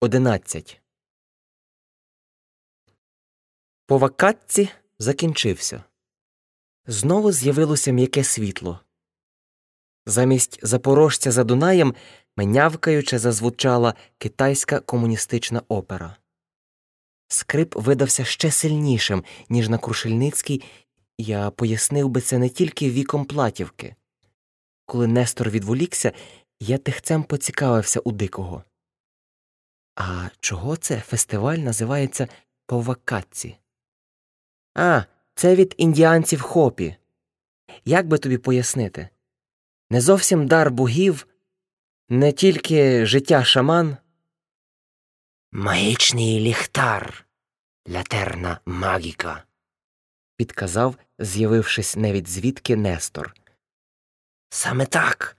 11. По вакатці закінчився. Знову з'явилося м'яке світло. Замість запорожця за Дунаєм менявкаюче зазвучала китайська комуністична опера. Скрип видався ще сильнішим, ніж на Крушельницький, я пояснив би це не тільки віком платівки. Коли Нестор відволікся, я тихцем поцікавився у дикого. А чого це фестиваль називається Повакатці? А, це від індіанців хопі. Як би тобі пояснити? Не зовсім дар богів, не тільки життя шаман. Магічний ліхтар, латерна магіка, підказав, з'явившись навіть звідки Нестор. Саме так.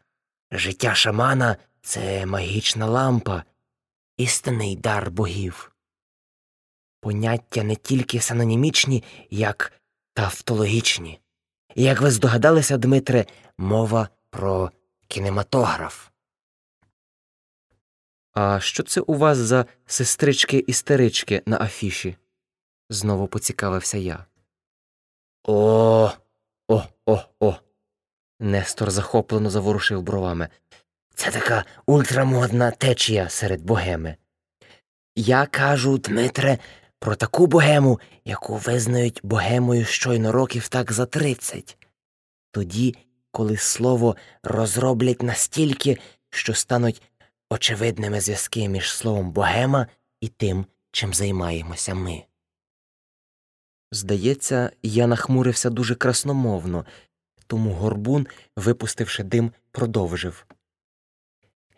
Життя шамана це магічна лампа, істинний дар богів. Поняття не тільки синонімічні, як тавтологічні. Як ви здогадалися, Дмитре, мова про кінематограф. А що це у вас за сестрички істерички на афіші? знову поцікавився я. О, о, о, о. Нестор захоплено заворушив бровами. Це така ультрамодна течія серед богеми. Я кажу, Дмитре, про таку богему, яку визнають богемою щойно років так за тридцять. Тоді, коли слово розроблять настільки, що стануть очевидними зв'язки між словом богема і тим, чим займаємося ми. Здається, я нахмурився дуже красномовно, тому горбун, випустивши дим, продовжив.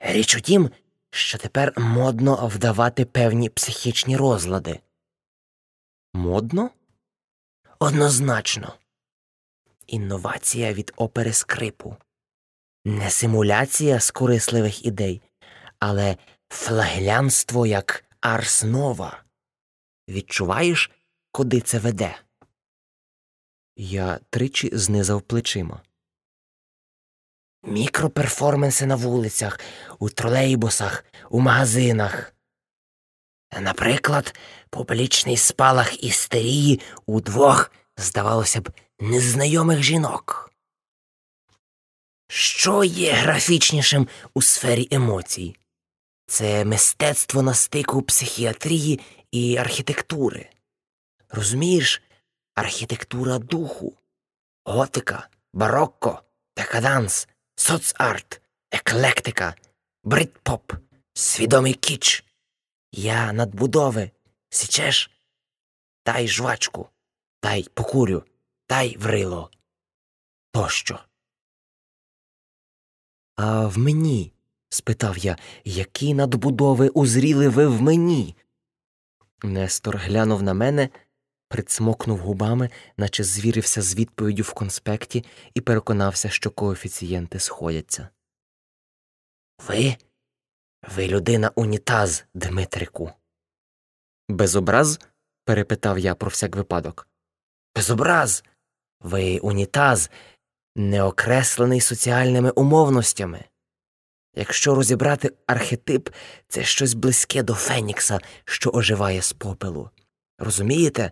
Річ у тім, що тепер модно вдавати певні психічні розлади. Модно? Однозначно. Інновація від опери скрипу. Не симуляція з корисливих ідей, але флагелянство як арснова. Відчуваєш, куди це веде? Я тричі знизав плечима. Мікроперформанси на вулицях, у тролейбусах, у магазинах. Наприклад, публічний спалах істерії у двох, здавалося б, незнайомих жінок. Що є графічнішим у сфері емоцій? Це мистецтво на стику психіатрії і архітектури. Розумієш, архітектура духу, готика, барокко, декаданс, соцарт, еклектика, бритпоп, свідомий кіч. Я надбудови, січеш? Дай жвачку, дай покурю, дай врило. Тощо. А в мені спитав я, які надбудови узріли ви в мені? Нестор глянув на мене, прицмокнув губами, наче звірився з відповіддю в конспекті і переконався, що коефіцієнти сходяться. Ви? Ви людина унітаз, Дмитрику. Безобраз? перепитав я про всяк випадок. Безобраз. Ви унітаз, неокреслений соціальними умовностями. Якщо розібрати архетип, це щось близьке до Фенікса, що оживає з попелу. Розумієте?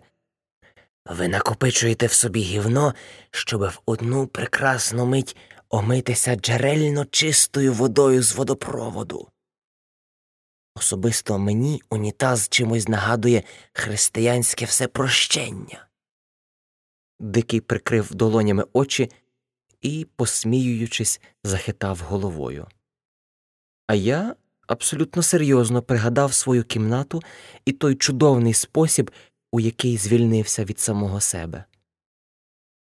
Ви накопичуєте в собі гівно, щоб в одну прекрасну мить омитися джерельно чистою водою з водопроводу. Особисто мені унітаз чимось нагадує християнське всепрощення. Дикий прикрив долонями очі і, посміюючись, захитав головою. А я абсолютно серйозно пригадав свою кімнату і той чудовний спосіб, у який звільнився від самого себе.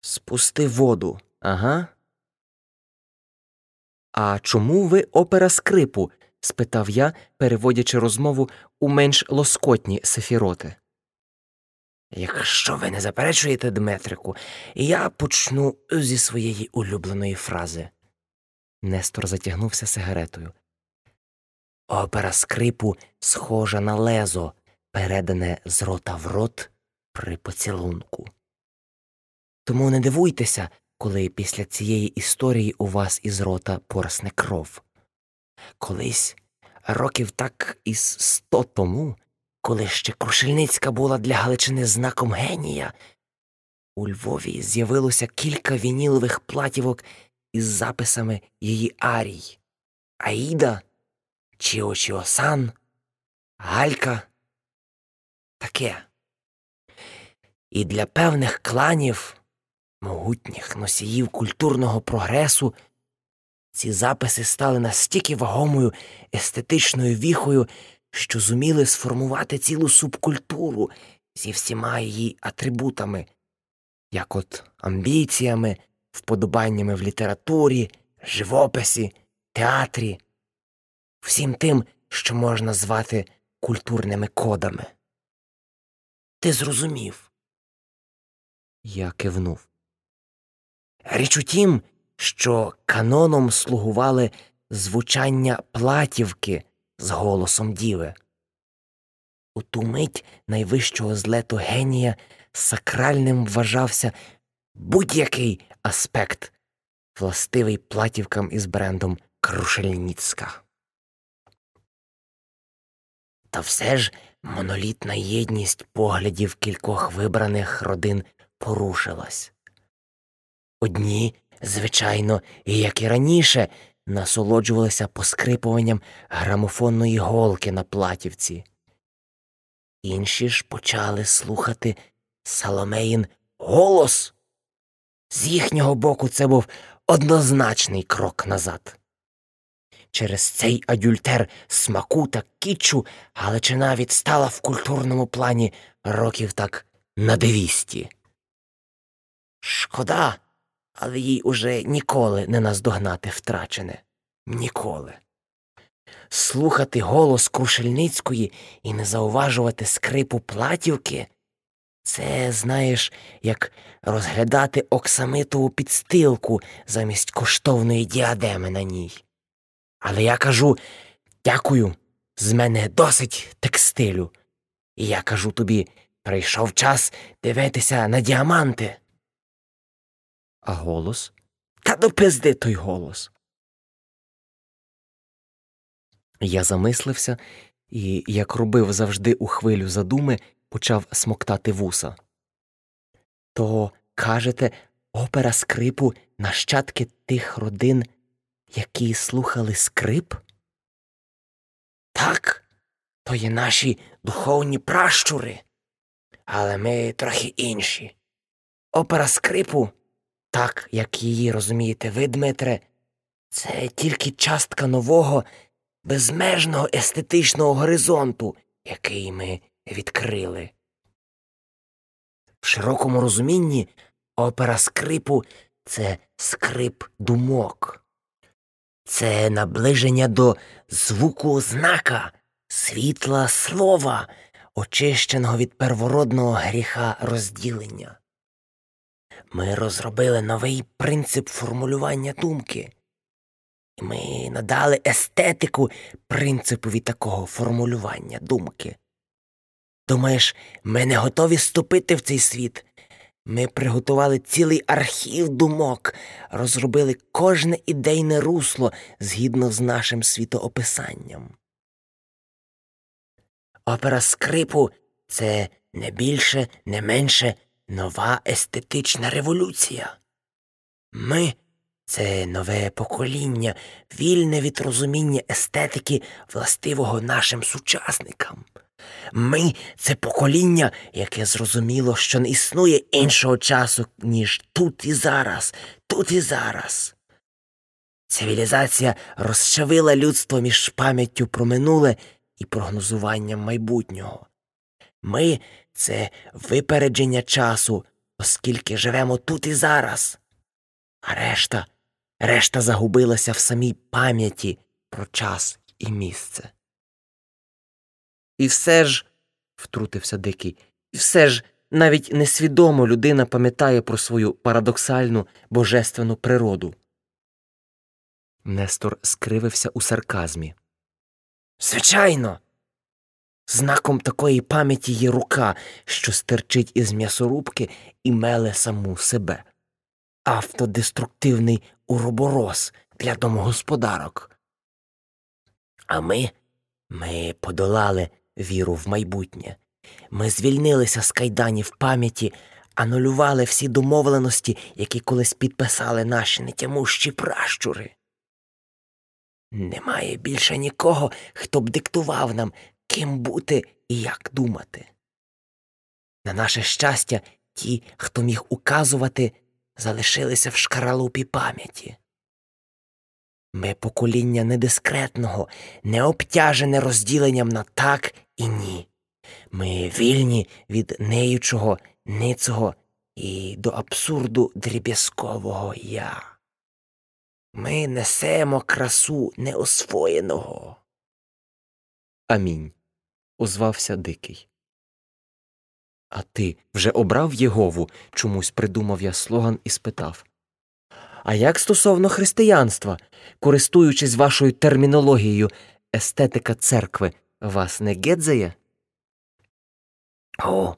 Спусти воду, ага. А чому ви опера скрипу? спитав я, переводячи розмову у менш лоскотні сефіроти. Якщо ви не заперечуєте, Дмитрику, я почну зі своєї улюбленої фрази. Нестор затягнувся сигаретою. Опера скрипу схожа на лезо, передане з рота в рот при поцілунку. Тому не дивуйтеся, коли після цієї історії у вас із рота порсне кров. Колись років так із сто тому, коли ще Крушельницька була для Галичини знаком генія, у Львові з'явилося кілька вінілових платівок із записами її арій Аїда, Чіо-Чіо-Сан, Галька. Таке. І для певних кланів, могутніх носіїв культурного прогресу, ці записи стали настільки вагомою естетичною віхою, що зуміли сформувати цілу субкультуру зі всіма її атрибутами, як от амбіціями, вподобаннями в літературі, живописі, театрі, всім тим, що можна звати культурними кодами. Ти зрозумів. Я кивнув. Річ у тім, що каноном слугували звучання платівки з голосом діви. У ту мить найвищого злету генія сакральним вважався будь-який аспект, властивий платівкам із брендом Крушельніцька. Та все ж монолітна єдність поглядів кількох вибраних родин порушилась. Одні, звичайно, як і раніше, насолоджувалися поскрипуванням грамофонної голки на платівці. Інші ж почали слухати Саломеїн голос. З їхнього боку це був однозначний крок назад. Через цей адюльтер смаку та кічу Галичина відстала в культурному плані років так на двісті. Шкода, але їй уже ніколи не наздогнати втрачене. Ніколи. Слухати голос Крушельницької і не зауважувати скрипу платівки це, знаєш, як розглядати оксамитову підстилку замість коштовної діадеми на ній. Але я кажу дякую, з мене досить текстилю. І я кажу тобі прийшов час дивитися на діаманти. А голос? Та допизди той голос. Я замислився і, як робив завжди у хвилю задуми, почав смоктати вуса. То, кажете, опера скрипу нащадки тих родин, які слухали скрип? Так, то є наші духовні пращури, але ми трохи інші. Опера скрипу, так як її розумієте ви, Дмитре, це тільки частка нового, безмежного естетичного горизонту, який ми відкрили. В широкому розумінні опера скрипу це скрип думок, це наближення до звуку знака, світла слова, очищеного від первородного гріха розділення. Ми розробили новий принцип формулювання думки, і ми надали естетику принципові такого формулювання думки. Думаєш, ми не готові ступити в цей світ? Ми приготували цілий архів думок, розробили кожне ідейне русло згідно з нашим світоописанням. Опера скрипу це не більше, не менше нова естетична революція. Ми це нове покоління, вільне від розуміння естетики, властивого нашим сучасникам. Ми це покоління, яке зрозуміло, що не існує іншого часу, ніж тут і зараз, тут і зараз. Цивілізація розчавила людство між пам'яттю про минуле і прогнозуванням майбутнього. Ми це випередження часу, оскільки живемо тут і зараз, а решта, решта загубилася в самій пам'яті про час і місце. І все ж, втрутився дикий, і все ж навіть несвідомо людина пам'ятає про свою парадоксальну божественну природу. Нестор скривився у сарказмі. Звичайно. Знаком такої пам'яті є рука, що стирчить із м'ясорубки і меле саму себе. Автодеструктивний уроборос для домогосподарок. А ми Ми подолали віру в майбутнє. Ми звільнилися з кайданів пам'яті, анулювали всі домовленості, які колись підписали наші нетямущі пращури. Немає більше нікого, хто б диктував нам, ким бути і як думати. На наше щастя, ті, хто міг указувати, залишилися в шкаралупі пам'яті. Ми покоління недискретного, не обтяжене розділенням на так і ні. Ми вільні від неючого, ницого і до абсурду дріб'язкового я. Ми несемо красу неосвоєного. Амінь. озвався Дикий. А ти вже обрав Єгову? чомусь придумав я слоган і спитав. А як стосовно християнства, користуючись вашою термінологією, естетика церкви вас не гедзає? О,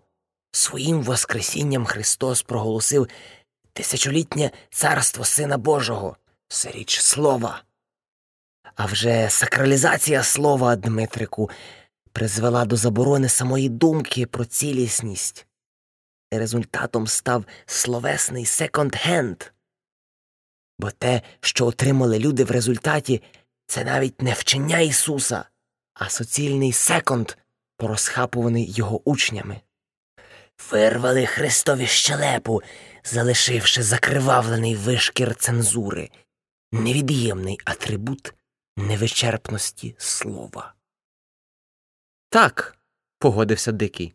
своїм Воскресінням Христос проголосив тисячолітнє царство Сина Божого, це річ слова. А вже сакралізація слова, Дмитрику, призвела до заборони самої думки про цілісність. Результатом став словесний секонд-хенд. Бо те, що отримали люди в результаті, це навіть не вчення Ісуса, а суцільний секонд, порозхапуваний його учнями. Вирвали Христові щелепу, залишивши закривавлений вишкір цензури, невід'ємний атрибут невичерпності слова. Так, погодився Дикий.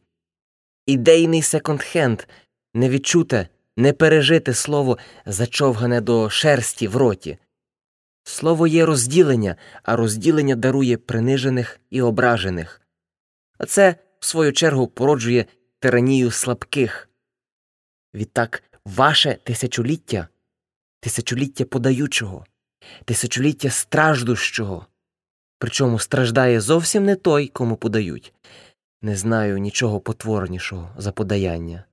Ідейний секонд-хенд, невідчуте, не пережите слово, зачовгане до шерсті в роті. Слово є розділення, а розділення дарує принижених і ображених. А це, в свою чергу, породжує тиранію слабких. Відтак, ваше тисячоліття тисячоліття подаючого, тисячоліття страждущого. Причому страждає зовсім не той, кому подають. Не знаю нічого потворнішого за подаяння.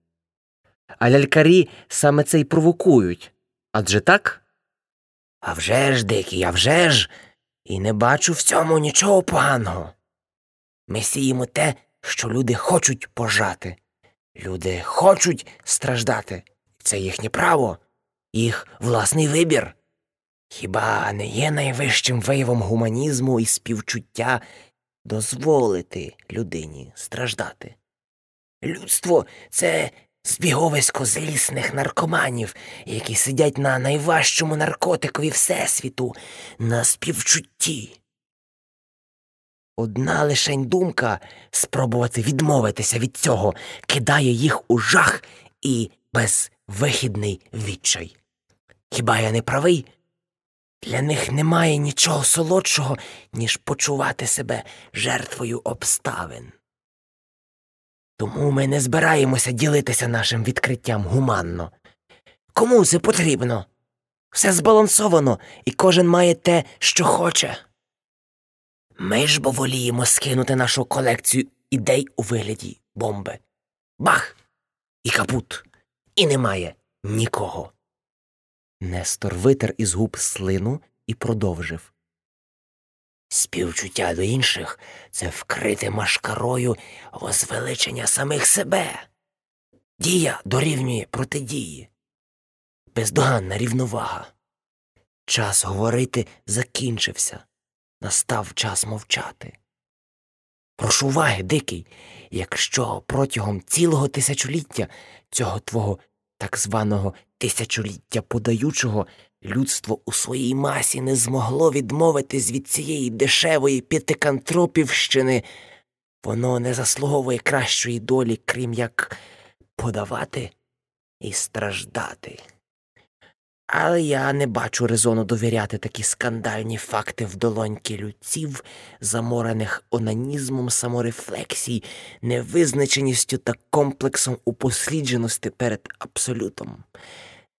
А лялькарі саме це й провокують. Адже так? «А вже ж, дикий, а вже ж, і не бачу в цьому нічого поганого. Ми сіємо те, що люди хочуть пожати. Люди хочуть страждати. Це їхнє право, їх власний вибір. Хіба не є найвищим виявом гуманізму і співчуття дозволити людині страждати? Людство це збіговисько злісних наркоманів, які сидять на найважчому наркотикові Всесвіту, на співчутті. Одна лишень думка спробувати відмовитися від цього кидає їх у жах і безвихідний відчай. Хіба я не правий? Для них немає нічого солодшого, ніж почувати себе жертвою обставин. Тому ми не збираємося ділитися нашим відкриттям гуманно. Кому це потрібно? Все збалансовано, і кожен має те, що хоче. Ми ж бо воліємо скинути нашу колекцію ідей у вигляді бомби. Бах! І капут. І немає нікого. Нестор витер із губ слину і продовжив. Співчуття до інших це вкрите машкарою возвеличення самих себе. Дія дорівнює протидії. Бездоганна рівновага. Час говорити закінчився. Настав час мовчати. Прошу уваги, дикий, якщо протягом цілого тисячоліття цього твого так званого тисячоліття подаючого людство у своїй масі не змогло відмовитись від цієї дешевої п'ятикантропівщини, воно не заслуговує кращої долі, крім як подавати і страждати. Але я не бачу резону довіряти такі скандальні факти в долоньки людців, заморених онанізмом саморефлексій, невизначеністю та комплексом упослідженості перед абсолютом.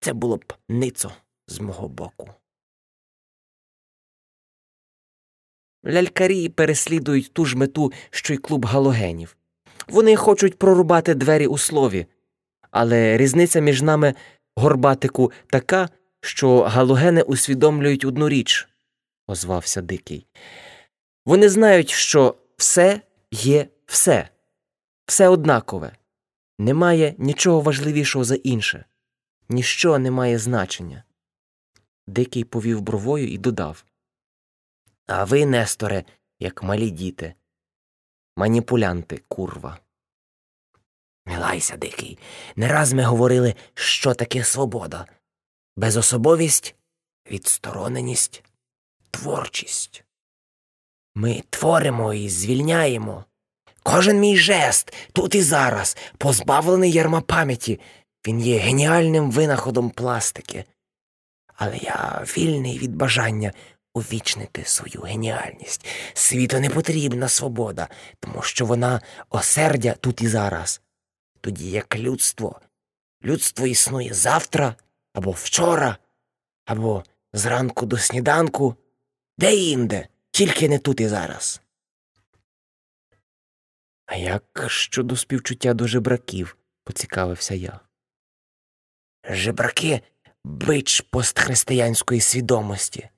Це було б ницо з мого боку. Лялькарі переслідують ту ж мету, що й клуб галогенів. Вони хочуть прорубати двері у слові, але різниця між нами горбатику така, що галогени усвідомлюють одну річ, озвався Дикий. Вони знають, що все є все, все однакове, немає нічого важливішого за інше, ніщо не має значення. Дикий повів бровою і додав А ви, Несторе, як малі діти, маніпулянти, курва. Не лайся, дикий. Не раз ми говорили, що таке свобода. Безособовість, відстороненість, творчість. Ми творимо і звільняємо. Кожен мій жест тут і зараз, позбавлений ярма пам'яті, він є геніальним винаходом пластики. Але я вільний від бажання увічнити свою геніальність. Світу не потрібна свобода, тому що вона осердя тут і зараз. Тоді як людство. Людство існує завтра або вчора, або зранку до сніданку, де інде, тільки не тут і зараз. А як щодо співчуття до жебраків, поцікавився я. Жебраки бич постхристиянської свідомості.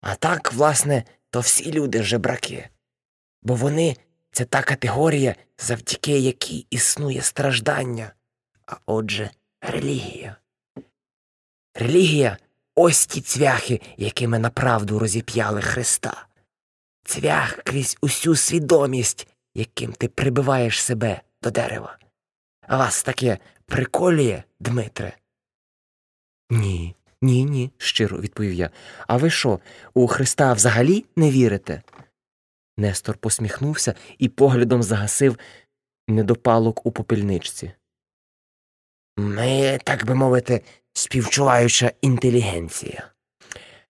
А так, власне, то всі люди жебраки, бо вони це та категорія, завдяки якій існує страждання, а отже, релігія. Релігія ось ті цвяхи, якими направду розіп'яли Христа. Цвях крізь усю свідомість, яким ти прибиваєш себе до дерева. Вас таке приколює, Дмитре? Ні, ні, ні, щиро відповів я. А ви що, у Христа взагалі не вірите? Нестор посміхнувся і поглядом загасив недопалок у попільничці. Ми, так би мовити, співчуваюча інтелігенція.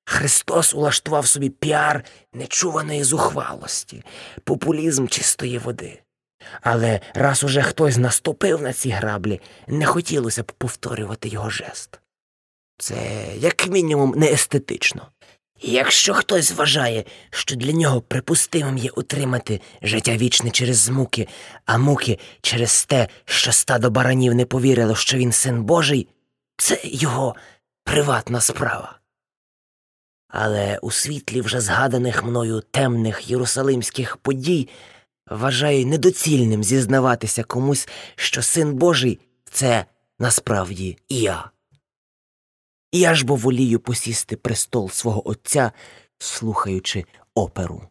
Христос улаштував собі піар нечуваної зухвалості, популізм чистої води. Але раз уже хтось наступив на ці граблі, не хотілося б повторювати його жест. Це, як мінімум, не естетично. І якщо хтось вважає, що для нього припустимим є утримати життя вічне через муки, а муки через те, що стадо баранів не повірило, що він син Божий, це його приватна справа. Але у світлі вже згаданих мною темних єрусалимських подій вважаю недоцільним зізнаватися комусь, що син Божий це насправді і я. Я ж бо волію посісти престол свого отця, слухаючи оперу.